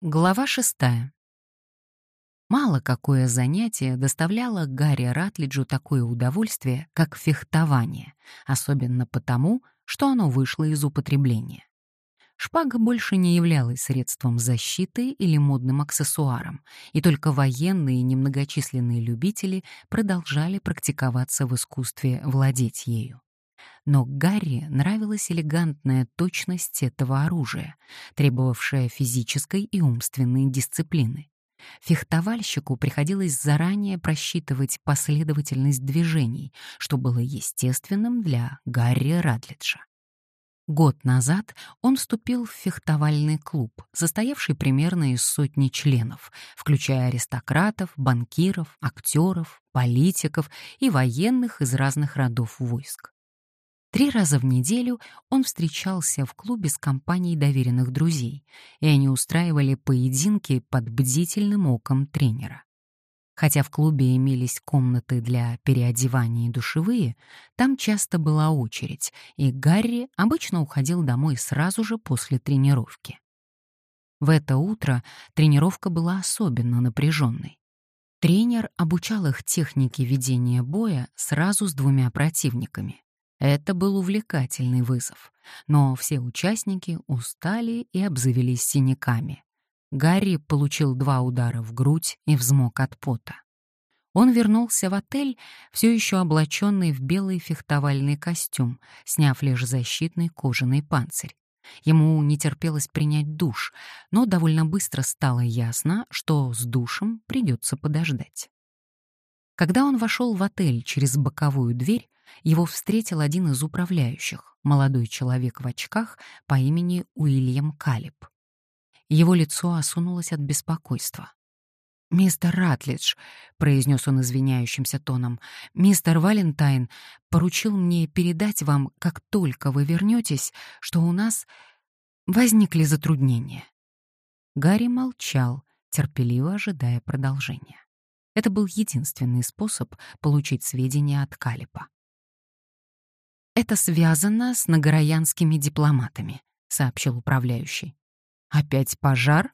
Глава шестая. Мало какое занятие доставляло Гарри Ратлиджу такое удовольствие, как фехтование, особенно потому, что оно вышло из употребления. Шпага больше не являлась средством защиты или модным аксессуаром, и только военные и немногочисленные любители продолжали практиковаться в искусстве владеть ею. Но Гарри нравилась элегантная точность этого оружия, требовавшая физической и умственной дисциплины. Фехтовальщику приходилось заранее просчитывать последовательность движений, что было естественным для Гарри Радлиджа. Год назад он вступил в фехтовальный клуб, состоявший примерно из сотни членов, включая аристократов, банкиров, актеров, политиков и военных из разных родов войск. Три раза в неделю он встречался в клубе с компанией доверенных друзей, и они устраивали поединки под бдительным оком тренера. Хотя в клубе имелись комнаты для переодевания и душевые, там часто была очередь, и Гарри обычно уходил домой сразу же после тренировки. В это утро тренировка была особенно напряженной. Тренер обучал их технике ведения боя сразу с двумя противниками. Это был увлекательный вызов, но все участники устали и обзавелись синяками. Гарри получил два удара в грудь и взмок от пота. Он вернулся в отель, все еще облаченный в белый фехтовальный костюм, сняв лишь защитный кожаный панцирь. Ему не терпелось принять душ, но довольно быстро стало ясно, что с душем придется подождать. Когда он вошел в отель через боковую дверь, его встретил один из управляющих, молодой человек в очках по имени Уильям Калиб. Его лицо осунулось от беспокойства. «Мистер Ратлидж», — произнес он извиняющимся тоном, — «мистер Валентайн поручил мне передать вам, как только вы вернетесь, что у нас возникли затруднения». Гарри молчал, терпеливо ожидая продолжения. Это был единственный способ получить сведения от Калипа. «Это связано с нагороянскими дипломатами», — сообщил управляющий. «Опять пожар?»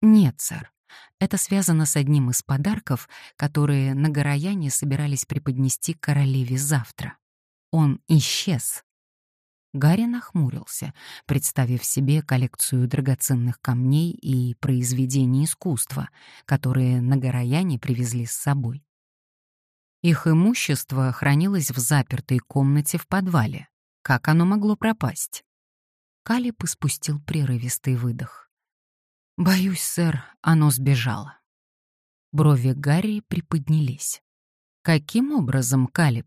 «Нет, сэр. Это связано с одним из подарков, которые нагорояне собирались преподнести королеве завтра. Он исчез». Гарри нахмурился, представив себе коллекцию драгоценных камней и произведений искусства, которые нагорояне привезли с собой. Их имущество хранилось в запертой комнате в подвале. Как оно могло пропасть? Калиб испустил прерывистый выдох. «Боюсь, сэр, оно сбежало». Брови Гарри приподнялись. «Каким образом, Калиб?»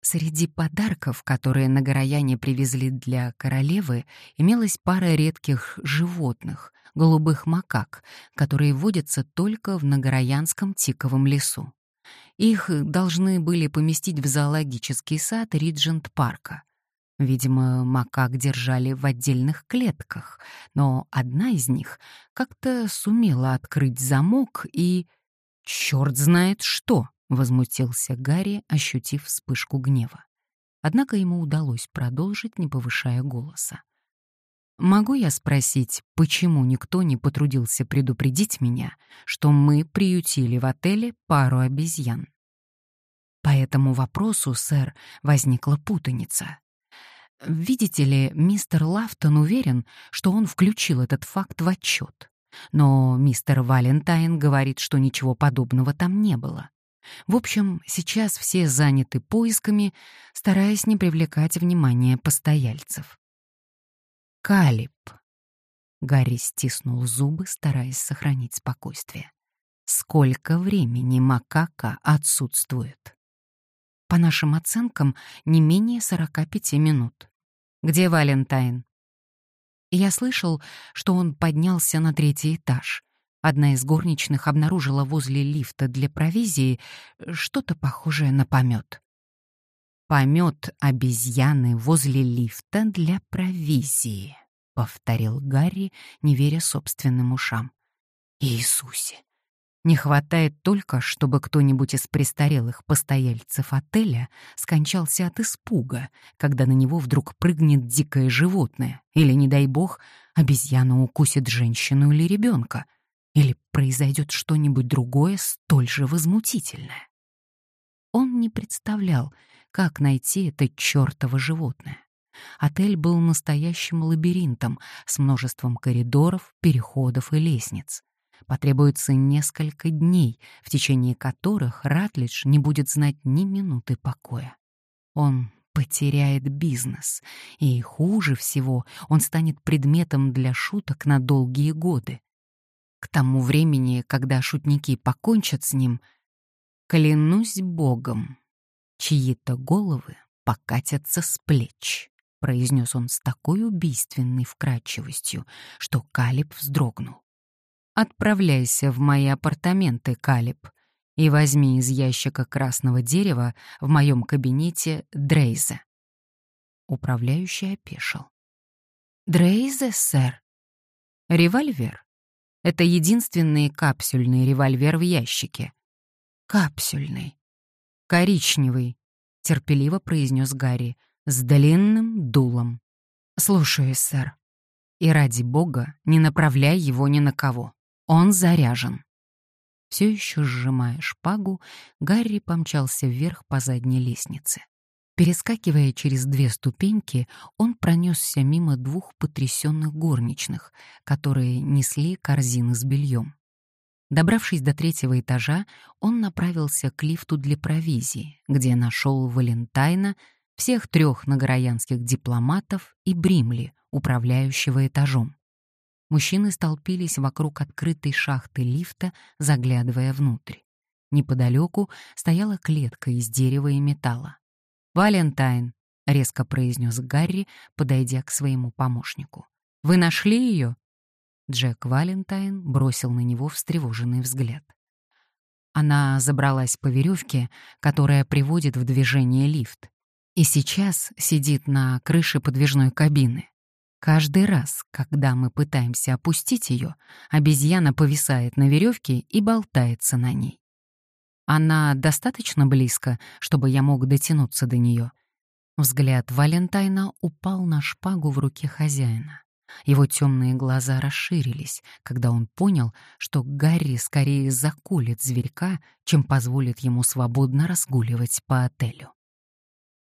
Среди подарков, которые на Нагорояне привезли для королевы, имелась пара редких животных, голубых макак, которые водятся только в Нагороянском тиковом лесу. Их должны были поместить в зоологический сад Риджент-парка. Видимо, макак держали в отдельных клетках, но одна из них как-то сумела открыть замок и... «Черт знает что!» — возмутился Гарри, ощутив вспышку гнева. Однако ему удалось продолжить, не повышая голоса. Могу я спросить, почему никто не потрудился предупредить меня, что мы приютили в отеле пару обезьян? По этому вопросу, сэр, возникла путаница. Видите ли, мистер Лафтон уверен, что он включил этот факт в отчет. Но мистер Валентайн говорит, что ничего подобного там не было. В общем, сейчас все заняты поисками, стараясь не привлекать внимание постояльцев. Калиб. Гарри стиснул зубы, стараясь сохранить спокойствие. Сколько времени макака отсутствует? По нашим оценкам, не менее 45 минут. Где Валентайн? Я слышал, что он поднялся на третий этаж. Одна из горничных обнаружила возле лифта для провизии что-то похожее на помет. «Помет обезьяны возле лифта для провизии», — повторил Гарри, не веря собственным ушам. «Иисусе! Не хватает только, чтобы кто-нибудь из престарелых постояльцев отеля скончался от испуга, когда на него вдруг прыгнет дикое животное, или, не дай бог, обезьяна укусит женщину или ребенка, или произойдет что-нибудь другое столь же возмутительное. Он не представлял, как найти это чёртово животное. Отель был настоящим лабиринтом с множеством коридоров, переходов и лестниц. Потребуется несколько дней, в течение которых Ратлидж не будет знать ни минуты покоя. Он потеряет бизнес, и хуже всего он станет предметом для шуток на долгие годы. К тому времени, когда шутники покончат с ним, клянусь богом, чьи-то головы покатятся с плеч, произнес он с такой убийственной вкрадчивостью, что Калиб вздрогнул. «Отправляйся в мои апартаменты, Калиб, и возьми из ящика красного дерева в моем кабинете Дрейзе». Управляющий опешил. «Дрейзе, сэр?» «Револьвер. Это единственный капсюльный револьвер в ящике». «Капсюльный. Коричневый», — терпеливо произнес Гарри, с длинным дулом. «Слушаюсь, сэр. И ради бога не направляй его ни на кого. Он заряжен. Все еще сжимая шпагу, Гарри помчался вверх по задней лестнице. Перескакивая через две ступеньки, он пронесся мимо двух потрясенных горничных, которые несли корзины с бельем. Добравшись до третьего этажа, он направился к лифту для провизии, где нашел Валентайна, всех трех нагороянских дипломатов и Бримли, управляющего этажом. Мужчины столпились вокруг открытой шахты лифта, заглядывая внутрь. Неподалеку стояла клетка из дерева и металла. «Валентайн», — резко произнес Гарри, подойдя к своему помощнику. «Вы нашли ее?» Джек Валентайн бросил на него встревоженный взгляд. Она забралась по веревке, которая приводит в движение лифт, и сейчас сидит на крыше подвижной кабины. Каждый раз, когда мы пытаемся опустить ее, обезьяна повисает на веревке и болтается на ней. Она достаточно близко, чтобы я мог дотянуться до нее. Взгляд Валентайна упал на шпагу в руке хозяина. Его темные глаза расширились, когда он понял, что Гарри скорее заколет зверька, чем позволит ему свободно разгуливать по отелю.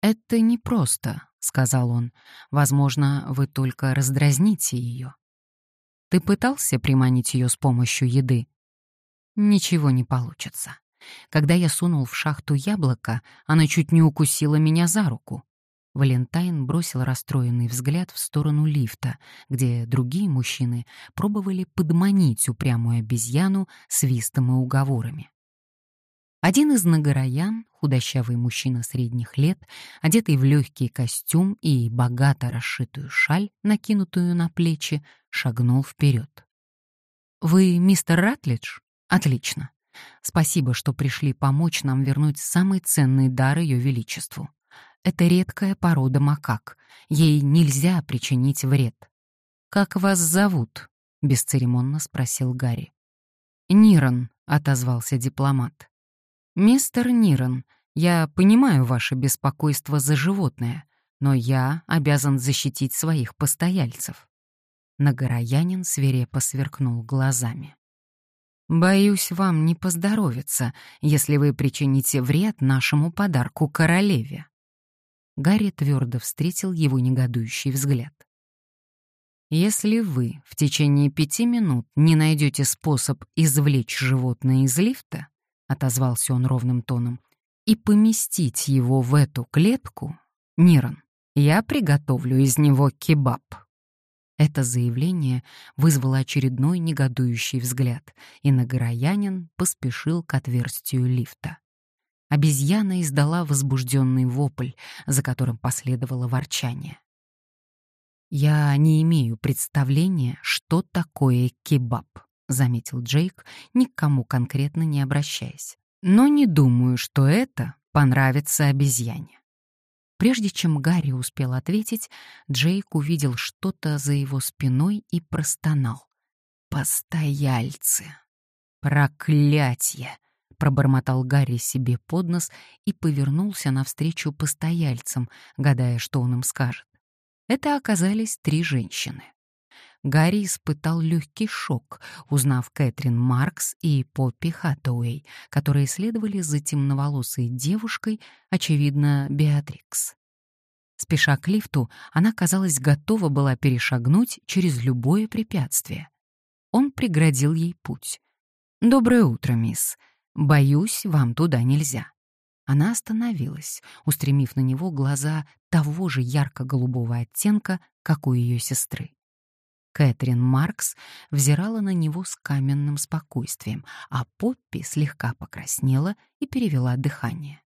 «Это непросто», — сказал он. «Возможно, вы только раздразните ее». «Ты пытался приманить ее с помощью еды?» «Ничего не получится. Когда я сунул в шахту яблоко, она чуть не укусила меня за руку». Валентайн бросил расстроенный взгляд в сторону лифта, где другие мужчины пробовали подманить упрямую обезьяну свистом и уговорами. Один из нагороян, худощавый мужчина средних лет, одетый в легкий костюм и богато расшитую шаль, накинутую на плечи, шагнул вперед. «Вы мистер Ратлидж? Отлично. Спасибо, что пришли помочь нам вернуть самый ценный дар Ее Величеству. Это редкая порода макак. Ей нельзя причинить вред. «Как вас зовут?» — бесцеремонно спросил Гарри. «Нирон», — отозвался дипломат. «Мистер Нирон, я понимаю ваше беспокойство за животное, но я обязан защитить своих постояльцев». Нагороянин свирепо сверкнул глазами. «Боюсь, вам не поздоровится, если вы причините вред нашему подарку королеве». Гарри твердо встретил его негодующий взгляд. «Если вы в течение пяти минут не найдете способ извлечь животное из лифта, — отозвался он ровным тоном, — «и поместить его в эту клетку, Ниран, я приготовлю из него кебаб». Это заявление вызвало очередной негодующий взгляд, и Нагороянин поспешил к отверстию лифта. Обезьяна издала возбужденный вопль, за которым последовало ворчание. «Я не имею представления, что такое кебаб», — заметил Джейк, никому конкретно не обращаясь. «Но не думаю, что это понравится обезьяне». Прежде чем Гарри успел ответить, Джейк увидел что-то за его спиной и простонал. «Постояльцы! «Проклятье!» — пробормотал Гарри себе под нос и повернулся навстречу постояльцам, гадая, что он им скажет. Это оказались три женщины. Гарри испытал легкий шок, узнав Кэтрин Маркс и Поппи Хаттауэй, которые следовали за темноволосой девушкой, очевидно, Беатрикс. Спеша к лифту, она, казалось, готова была перешагнуть через любое препятствие. Он преградил ей путь. «Доброе утро, мисс. Боюсь, вам туда нельзя». Она остановилась, устремив на него глаза того же ярко-голубого оттенка, как у ее сестры. Кэтрин Маркс взирала на него с каменным спокойствием, а Поппи слегка покраснела и перевела дыхание.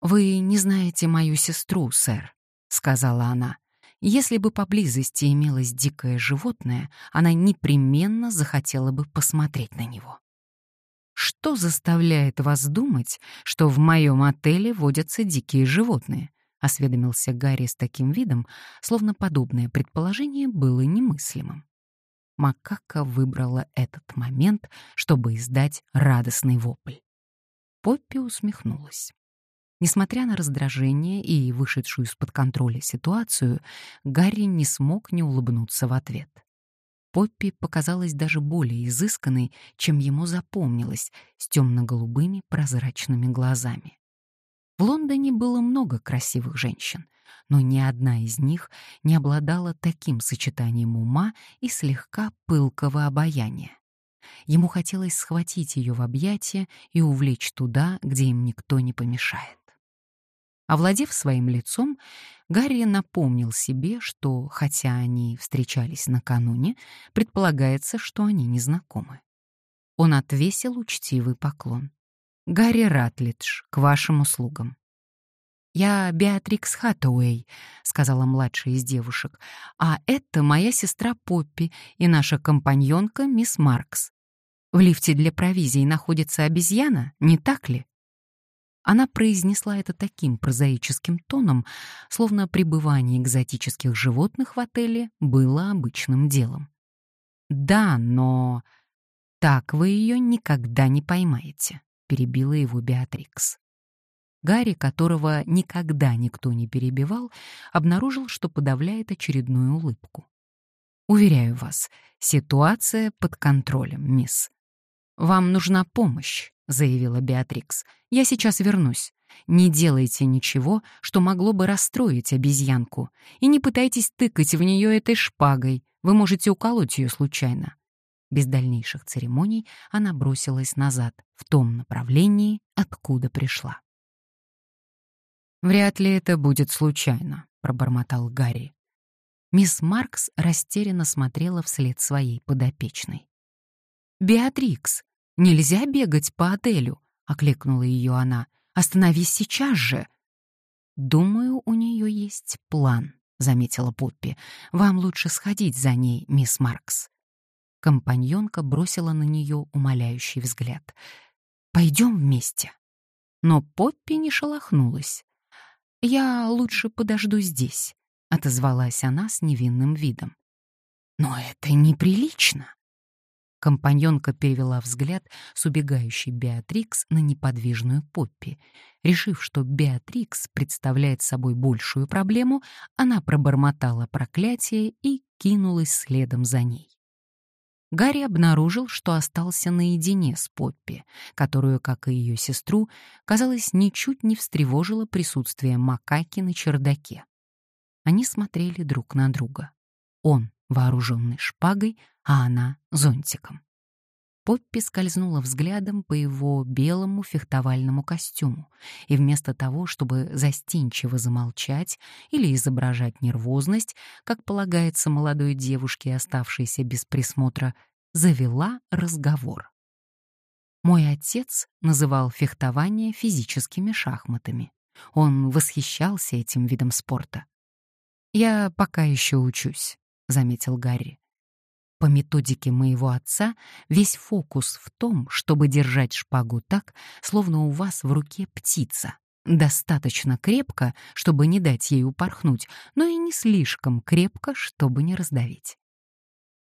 «Вы не знаете мою сестру, сэр», — сказала она. «Если бы поблизости имелось дикое животное, она непременно захотела бы посмотреть на него». «Что заставляет вас думать, что в моем отеле водятся дикие животные?» — осведомился Гарри с таким видом, словно подобное предположение было немыслимым. Макака выбрала этот момент, чтобы издать радостный вопль. Поппи усмехнулась. Несмотря на раздражение и вышедшую из-под контроля ситуацию, Гарри не смог не улыбнуться в ответ. Поппи показалась даже более изысканной, чем ему запомнилось, с темно-голубыми прозрачными глазами. В Лондоне было много красивых женщин, но ни одна из них не обладала таким сочетанием ума и слегка пылкого обаяния. Ему хотелось схватить ее в объятия и увлечь туда, где им никто не помешает. Овладев своим лицом, Гарри напомнил себе, что, хотя они встречались накануне, предполагается, что они не знакомы. Он отвесил учтивый поклон. Гарри Ратлидж, к вашим услугам. «Я Беатрикс Хаттауэй», — сказала младшая из девушек, «а это моя сестра Поппи и наша компаньонка мисс Маркс. В лифте для провизии находится обезьяна, не так ли?» Она произнесла это таким прозаическим тоном, словно пребывание экзотических животных в отеле было обычным делом. «Да, но так вы ее никогда не поймаете», перебила его Беатрикс. Гарри, которого никогда никто не перебивал, обнаружил, что подавляет очередную улыбку. «Уверяю вас, ситуация под контролем, мисс. Вам нужна помощь», — заявила Беатрикс. «Я сейчас вернусь. Не делайте ничего, что могло бы расстроить обезьянку, и не пытайтесь тыкать в нее этой шпагой, вы можете уколоть ее случайно. Без дальнейших церемоний она бросилась назад, в том направлении, откуда пришла. «Вряд ли это будет случайно», — пробормотал Гарри. Мисс Маркс растерянно смотрела вслед своей подопечной. «Беатрикс, нельзя бегать по отелю», — окликнула ее она. «Остановись сейчас же». «Думаю, у нее есть план», — заметила Поппи. «Вам лучше сходить за ней, мисс Маркс». Компаньонка бросила на нее умоляющий взгляд. «Пойдем вместе». Но Поппи не шелохнулась. «Я лучше подожду здесь», — отозвалась она с невинным видом. «Но это неприлично». Компаньонка перевела взгляд с убегающей Беатрикс на неподвижную Поппи. Решив, что Беатрикс представляет собой большую проблему, она пробормотала проклятие и кинулась следом за ней. Гарри обнаружил, что остался наедине с Поппи, которую, как и ее сестру, казалось, ничуть не встревожило присутствие макаки на чердаке. Они смотрели друг на друга. Он, вооруженный шпагой, а она — зонтиком. Поппи скользнула взглядом по его белому фехтовальному костюму, и вместо того, чтобы застенчиво замолчать или изображать нервозность, как полагается молодой девушке, оставшейся без присмотра, завела разговор. Мой отец называл фехтование физическими шахматами. Он восхищался этим видом спорта. «Я пока еще учусь», — заметил Гарри. По методике моего отца весь фокус в том, чтобы держать шпагу так, словно у вас в руке птица. Достаточно крепко, чтобы не дать ей упорхнуть, но и не слишком крепко, чтобы не раздавить.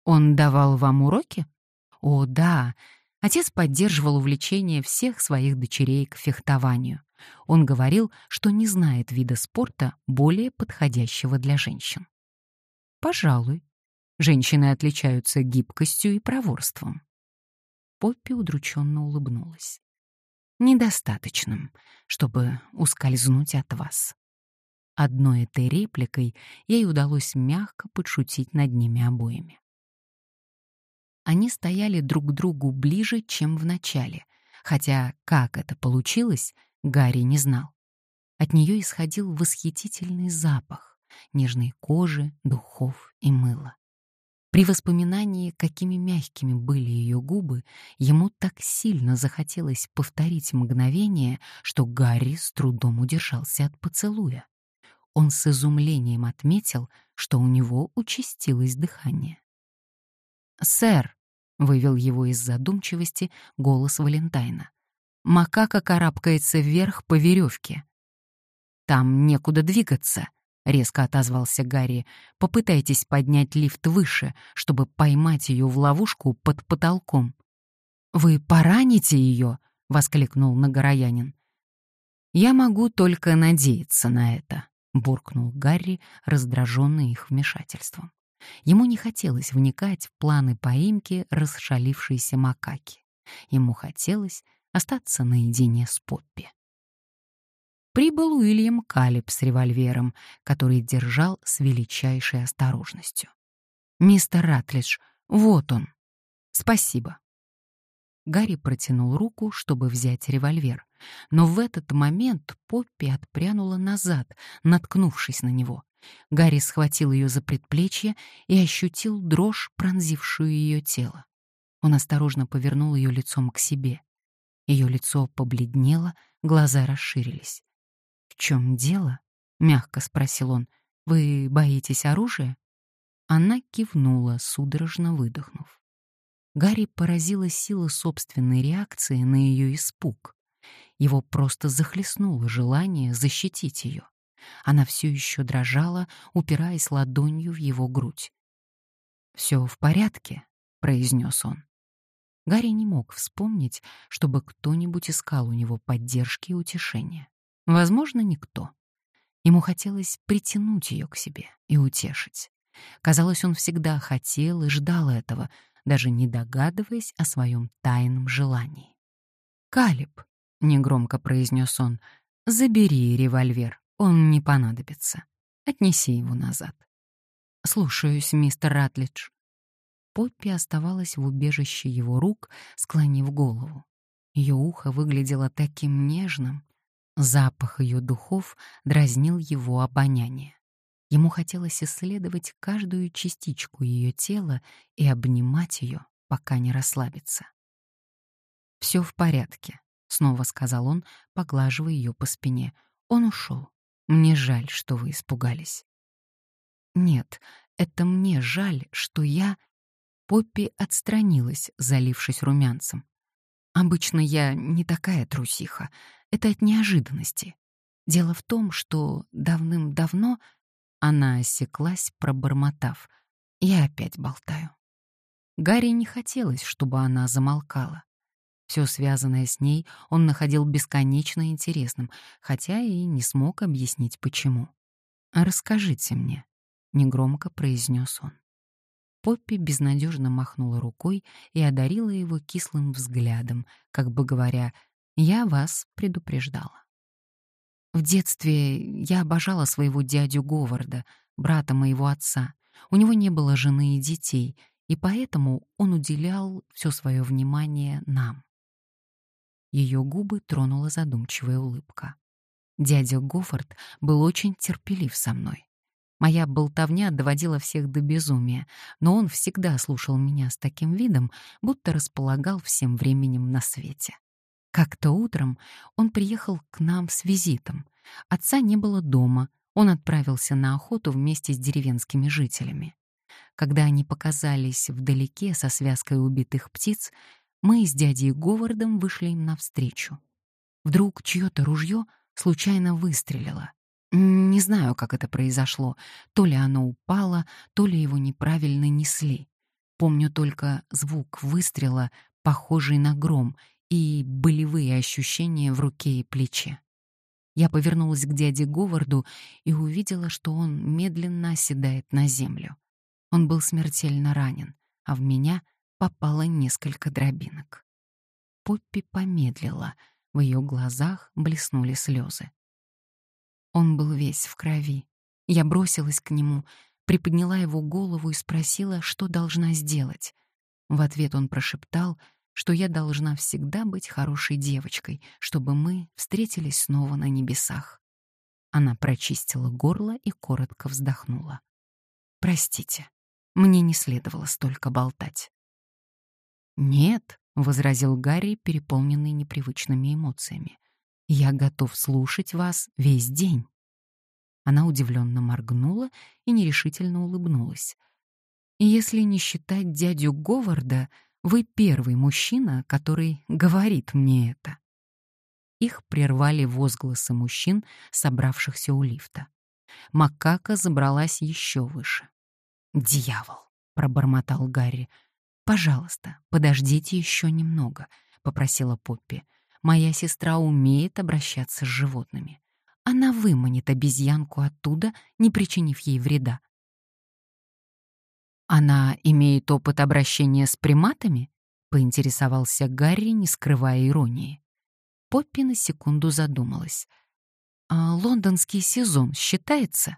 Он давал вам уроки? О, да, отец поддерживал увлечение всех своих дочерей к фехтованию. Он говорил, что не знает вида спорта более подходящего для женщин. Пожалуй, женщины отличаются гибкостью и проворством. Поппи удрученно улыбнулась. Недостаточным, чтобы ускользнуть от вас. Одной этой репликой ей удалось мягко подшутить над ними обоими. Они стояли друг к другу ближе, чем в начале, хотя как это получилось, Гарри не знал. От нее исходил восхитительный запах нежной кожи, духов и мыла. При воспоминании, какими мягкими были ее губы, ему так сильно захотелось повторить мгновение, что Гарри с трудом удержался от поцелуя. Он с изумлением отметил, что у него участилось дыхание. «Сэр», — вывел его из задумчивости голос Валентайна, «макака карабкается вверх по веревке». «Там некуда двигаться», — резко отозвался Гарри. «Попытайтесь поднять лифт выше, чтобы поймать ее в ловушку под потолком». «Вы пораните ее?» — воскликнул Нагороянин. «Я могу только надеяться на это», буркнул Гарри, раздраженный их вмешательством. Ему не хотелось вникать в планы поимки расшалившейся макаки. Ему хотелось остаться наедине с Поппи. Прибыл Уильям Калиб с револьвером, который держал с величайшей осторожностью. «Мистер Ратлидж, вот он. Спасибо». Гарри протянул руку, чтобы взять револьвер, но в этот момент Поппи отпрянула назад, наткнувшись на него. Гарри схватил ее за предплечье и ощутил дрожь, пронзившую ее тело. Он осторожно повернул ее лицом к себе. Ее лицо побледнело, глаза расширились. «В чем дело?» — мягко спросил он. «Вы боитесь оружия?» Она кивнула, судорожно выдохнув. Гарри поразила сила собственной реакции на ее испуг. Его просто захлестнуло желание защитить ее. Она все еще дрожала, упираясь ладонью в его грудь. «Все в порядке», — произнес он. Гарри не мог вспомнить, чтобы кто-нибудь искал у него поддержки и утешения. Возможно, никто. Ему хотелось притянуть ее к себе и утешить. Казалось, он всегда хотел и ждал этого, даже не догадываясь о своем тайном желании. «Калиб», — негромко произнес он, — «забери револьвер, он не понадобится. Отнеси его назад». «Слушаюсь, мистер Ратлидж». Поппи оставалась в убежище его рук, склонив голову. Ее ухо выглядело таким нежным. Запах ее духов дразнил его обоняние. Ему хотелось исследовать каждую частичку ее тела и обнимать ее, пока не расслабится. «Все в порядке», — снова сказал он, поглаживая ее по спине. «Он ушел. Мне жаль, что вы испугались». «Нет, это мне жаль, что я...» Поппи отстранилась, залившись румянцем. «Обычно я не такая трусиха. Это от неожиданности. Дело в том, что давным-давно она осеклась, пробормотав. «Я опять болтаю». Гарри не хотелось, чтобы она замолкала. Все связанное с ней он находил бесконечно интересным, хотя и не смог объяснить, почему. «Расскажите мне», — негромко произнес он. Поппи безнадежно махнула рукой и одарила его кислым взглядом, как бы говоря, «Я вас предупреждала». В детстве я обожала своего дядю Говарда, брата моего отца. У него не было жены и детей, и поэтому он уделял все свое внимание нам. Ее губы тронула задумчивая улыбка. Дядя Гофорд был очень терпелив со мной. Моя болтовня доводила всех до безумия, но он всегда слушал меня с таким видом, будто располагал всем временем на свете. Как-то утром он приехал к нам с визитом. Отца не было дома, он отправился на охоту вместе с деревенскими жителями. Когда они показались вдалеке со связкой убитых птиц, мы с дядей Говардом вышли им навстречу. Вдруг чье-то ружье случайно выстрелило. Не знаю, как это произошло. То ли оно упало, то ли его неправильно несли. Помню только звук выстрела, похожий на гром, и болевые ощущения в руке и плече. Я повернулась к дяде Говарду и увидела, что он медленно оседает на землю. Он был смертельно ранен, а в меня попало несколько дробинок. Поппи помедлила, в ее глазах блеснули слезы. Он был весь в крови. Я бросилась к нему, приподняла его голову и спросила, что должна сделать. В ответ он прошептал, что я должна всегда быть хорошей девочкой, чтобы мы встретились снова на небесах. Она прочистила горло и коротко вздохнула. «Простите, мне не следовало столько болтать». «Нет», — возразил Гарри, переполненный непривычными эмоциями, «я готов слушать вас весь день». Она удивленно моргнула и нерешительно улыбнулась. «Если не считать дядю Говарда, вы первый мужчина, который говорит мне это». Их прервали возгласы мужчин, собравшихся у лифта. Макака забралась еще выше. «Дьявол!» — пробормотал Гарри. «Пожалуйста, подождите еще немного», — попросила Поппи. «Моя сестра умеет обращаться с животными. Она выманит обезьянку оттуда, не причинив ей вреда». «Она имеет опыт обращения с приматами?» — поинтересовался Гарри, не скрывая иронии. Поппи на секунду задумалась. «А лондонский сезон считается?»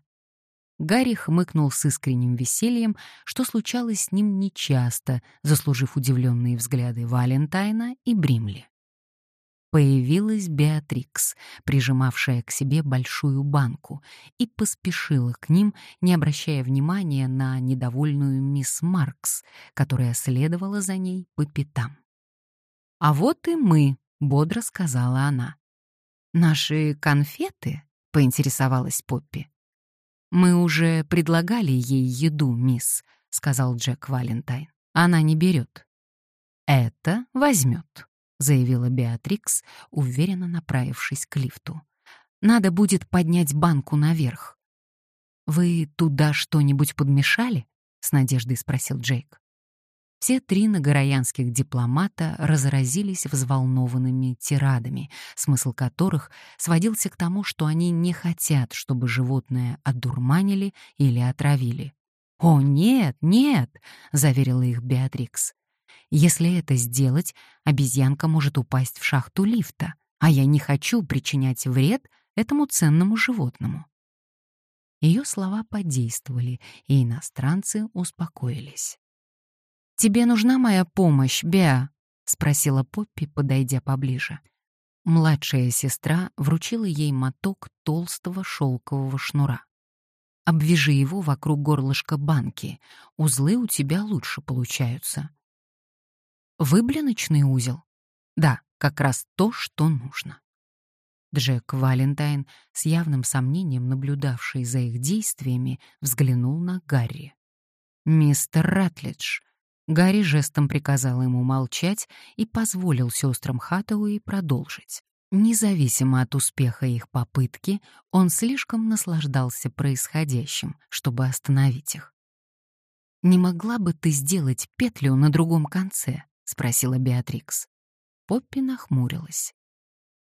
Гарри хмыкнул с искренним весельем, что случалось с ним нечасто, заслужив удивленные взгляды Валентайна и Бримли. Появилась Беатрикс, прижимавшая к себе большую банку, и поспешила к ним, не обращая внимания на недовольную мисс Маркс, которая следовала за ней по пятам. «А вот и мы», — бодро сказала она. «Наши конфеты?» — поинтересовалась Поппи. «Мы уже предлагали ей еду, мисс», — сказал Джек Валентайн. «Она не берет». «Это возьмет», — заявила Беатрикс, уверенно направившись к лифту. «Надо будет поднять банку наверх». «Вы туда что-нибудь подмешали?» — с надеждой спросил Джейк. Все три нагороянских дипломата разразились взволнованными тирадами, смысл которых сводился к тому, что они не хотят, чтобы животное одурманили или отравили. «О, нет, нет!» — заверила их Беатрикс. «Если это сделать, обезьянка может упасть в шахту лифта, а я не хочу причинять вред этому ценному животному». Ее слова подействовали, и иностранцы успокоились. «Тебе нужна моя помощь, Беа?» — спросила Поппи, подойдя поближе. Младшая сестра вручила ей моток толстого шелкового шнура. «Обвяжи его вокруг горлышка банки. Узлы у тебя лучше получаются». «Выблиночный узел?» «Да, как раз то, что нужно». Джек Валентайн, с явным сомнением наблюдавший за их действиями, взглянул на Гарри. «Мистер Ратлидж, Гарри жестом приказал ему молчать и позволил сестрам Хаттауэй продолжить. Независимо от успеха их попытки, он слишком наслаждался происходящим, чтобы остановить их. «Не могла бы ты сделать петлю на другом конце?» — спросила Беатрикс. Поппи нахмурилась.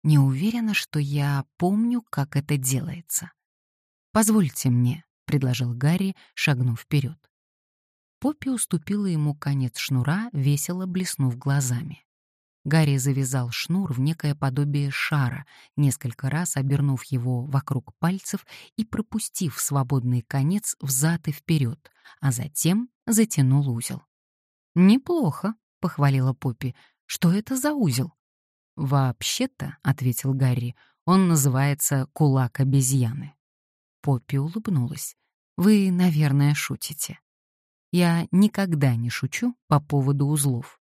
«Не уверена, что я помню, как это делается». «Позвольте мне», — предложил Гарри, шагнув вперед. Поппи уступила ему конец шнура, весело блеснув глазами. Гарри завязал шнур в некое подобие шара, несколько раз обернув его вокруг пальцев и пропустив свободный конец взад и вперед, а затем затянул узел. «Неплохо», — похвалила Поппи. «Что это за узел?» «Вообще-то», — ответил Гарри, — «он называется кулак обезьяны». Поппи улыбнулась. «Вы, наверное, шутите». Я никогда не шучу по поводу узлов.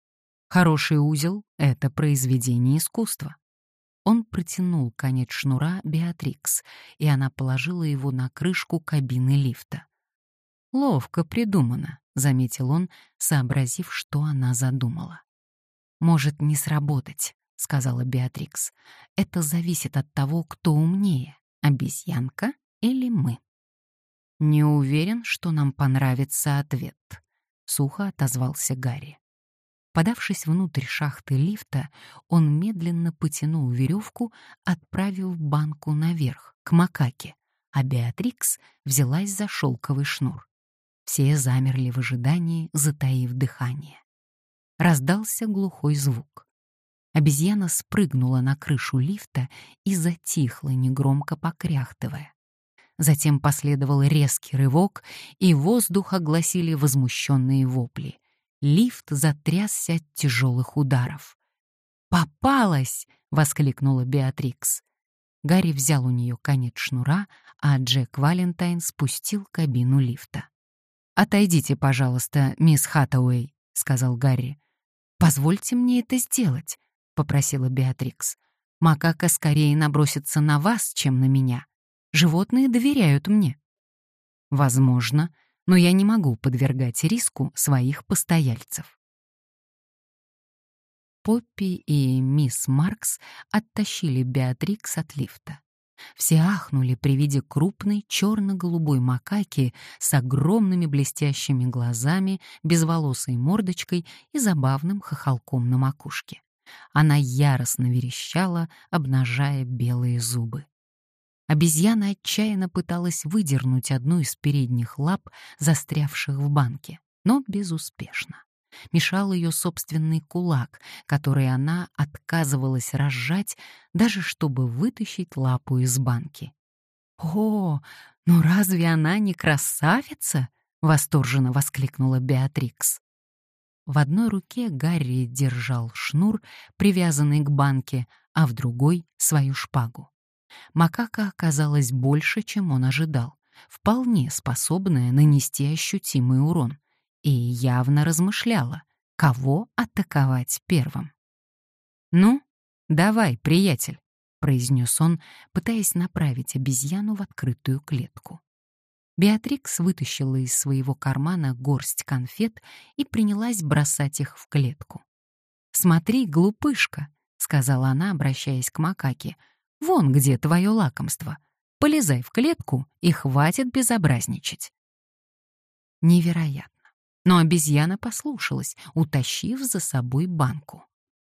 Хороший узел — это произведение искусства. Он протянул конец шнура Беатрикс, и она положила его на крышку кабины лифта. «Ловко придумано», — заметил он, сообразив, что она задумала. «Может не сработать», — сказала Беатрикс. «Это зависит от того, кто умнее, обезьянка или мы». Не уверен, что нам понравится ответ. сухо отозвался Гарри. Подавшись внутрь шахты лифта, он медленно потянул веревку, отправив банку наверх, к макаке, а Беатрикс взялась за шелковый шнур. Все замерли в ожидании, затаив дыхание. Раздался глухой звук. Обезьяна спрыгнула на крышу лифта и затихла, негромко покряхтывая. Затем последовал резкий рывок, и воздух огласили возмущенные вопли. Лифт затрясся от тяжелых ударов. «Попалась!» — воскликнула Беатрикс. Гарри взял у нее конец шнура, а Джек Валентайн спустил кабину лифта. «Отойдите, пожалуйста, мисс Хаттауэй», — сказал Гарри. «Позвольте мне это сделать», — попросила Беатрикс. «Макака скорее набросится на вас, чем на меня. Животные доверяют мне». «Возможно, но я не могу подвергать риску своих постояльцев». Поппи и мисс Маркс оттащили Беатрикс от лифта. Все ахнули при виде крупной черно-голубой макаки с огромными блестящими глазами, безволосой мордочкой и забавным хохолком на макушке. Она яростно верещала, обнажая белые зубы. Обезьяна отчаянно пыталась выдернуть одну из передних лап, застрявших в банке, но безуспешно мешал ее собственный кулак, который она отказывалась разжать, даже чтобы вытащить лапу из банки. «О, ну разве она не красавица?» — восторженно воскликнула Беатрикс. В одной руке Гарри держал шнур, привязанный к банке, а в другой — свою шпагу. Макака оказалась больше, чем он ожидал, вполне способная нанести ощутимый урон и явно размышляла, кого атаковать первым. «Ну, давай, приятель», — произнес он, пытаясь направить обезьяну в открытую клетку. Беатрикс вытащила из своего кармана горсть конфет и принялась бросать их в клетку. «Смотри, глупышка», — сказала она, обращаясь к макаке, — «вон где твое лакомство. Полезай в клетку и хватит безобразничать». Невероятно. Но обезьяна послушалась, утащив за собой банку.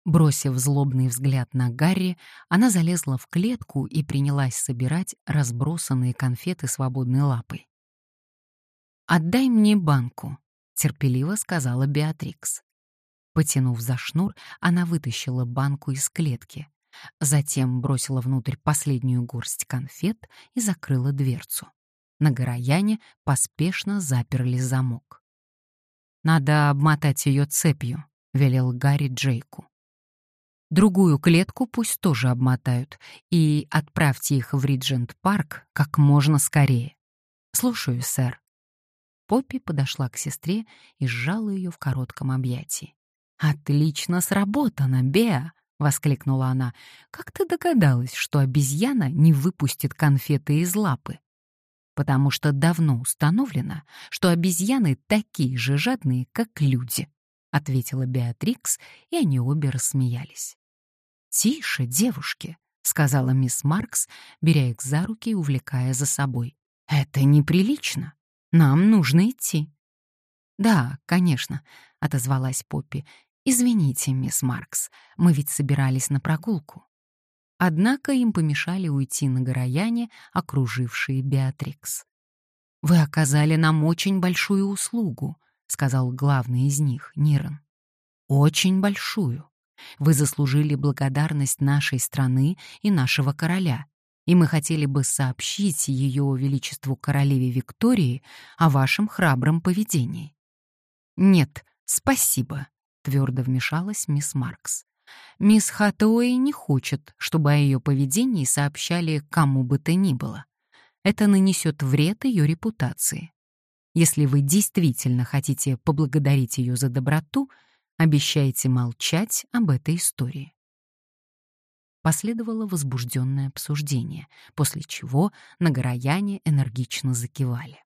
Бросив злобный взгляд на Гарри, она залезла в клетку и принялась собирать разбросанные конфеты свободной лапой. «Отдай мне банку», — терпеливо сказала Беатрикс. Потянув за шнур, она вытащила банку из клетки, затем бросила внутрь последнюю горсть конфет и закрыла дверцу. На Горояне поспешно заперли замок. «Надо обмотать ее цепью», — велел Гарри Джейку. «Другую клетку пусть тоже обмотают, и отправьте их в Риджент-парк как можно скорее». «Слушаю, сэр». Поппи подошла к сестре и сжала ее в коротком объятии. «Отлично сработано, Беа!» — воскликнула она. «Как ты догадалась, что обезьяна не выпустит конфеты из лапы?» Потому что давно установлено, что обезьяны такие же жадные, как люди», — ответила Беатрикс, и они обе рассмеялись. «Тише, девушки», — сказала мисс Маркс, беря их за руки и увлекая за собой. «Это неприлично. Нам нужно идти». «Да, конечно», — отозвалась Поппи. «Извините, мисс Маркс, мы ведь собирались на прогулку». Однако им помешали уйти на Горояне, окружившие Беатрикс. «Вы оказали нам очень большую услугу», — сказал главный из них, Нирон. «Очень большую. Вы заслужили благодарность нашей страны и нашего короля, и мы хотели бы сообщить Ее Величеству Королеве Виктории о вашем храбром поведении». «Нет, спасибо», — твердо вмешалась мисс Маркс. Мисс Хатуэй не хочет, чтобы о ее поведении сообщали кому бы то ни было. Это нанесет вред ее репутации. Если вы действительно хотите поблагодарить ее за доброту, обещайте молчать об этой истории. Последовало возбужденное обсуждение, после чего на Горояне энергично закивали.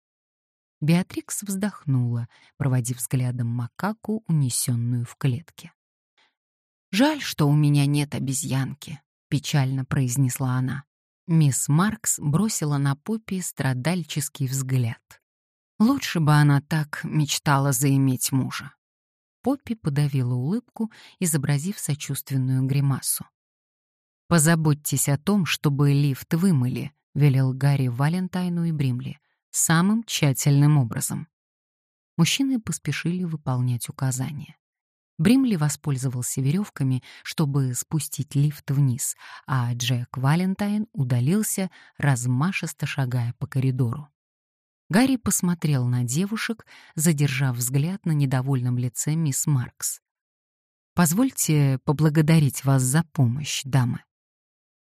Беатрикс вздохнула, проводив взглядом макаку, унесенную в клетке. «Жаль, что у меня нет обезьянки», — печально произнесла она. Мисс Маркс бросила на Поппи страдальческий взгляд. Лучше бы она так мечтала заиметь мужа. Поппи подавила улыбку, изобразив сочувственную гримасу. «Позаботьтесь о том, чтобы лифт вымыли», — велел Гарри Валентайну и Бримли, самым тщательным образом. Мужчины поспешили выполнять указания. Бримли воспользовался веревками, чтобы спустить лифт вниз, а Джек Валентайн удалился, размашисто шагая по коридору. Гарри посмотрел на девушек, задержав взгляд на недовольном лице мисс Маркс. «Позвольте поблагодарить вас за помощь, дамы».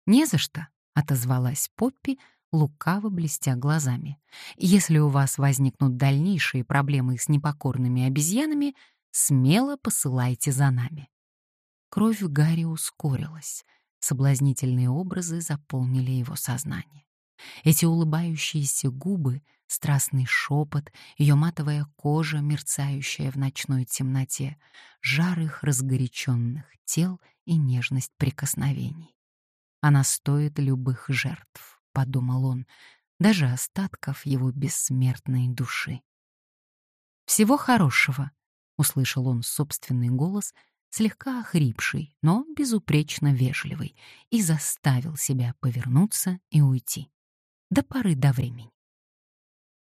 «Не за что», — отозвалась Поппи, лукаво блестя глазами. «Если у вас возникнут дальнейшие проблемы с непокорными обезьянами, смело посылайте за нами». Кровь Гарри ускорилась. Соблазнительные образы заполнили его сознание. Эти улыбающиеся губы, страстный шепот, ее матовая кожа, мерцающая в ночной темноте, жар их разгоряченных тел и нежность прикосновений. Она стоит любых жертв, — подумал он, — даже остатков его бессмертной души. «Всего хорошего», — услышал он собственный голос, слегка охрипший, но безупречно вежливый, и заставил себя повернуться и уйти до поры до времени.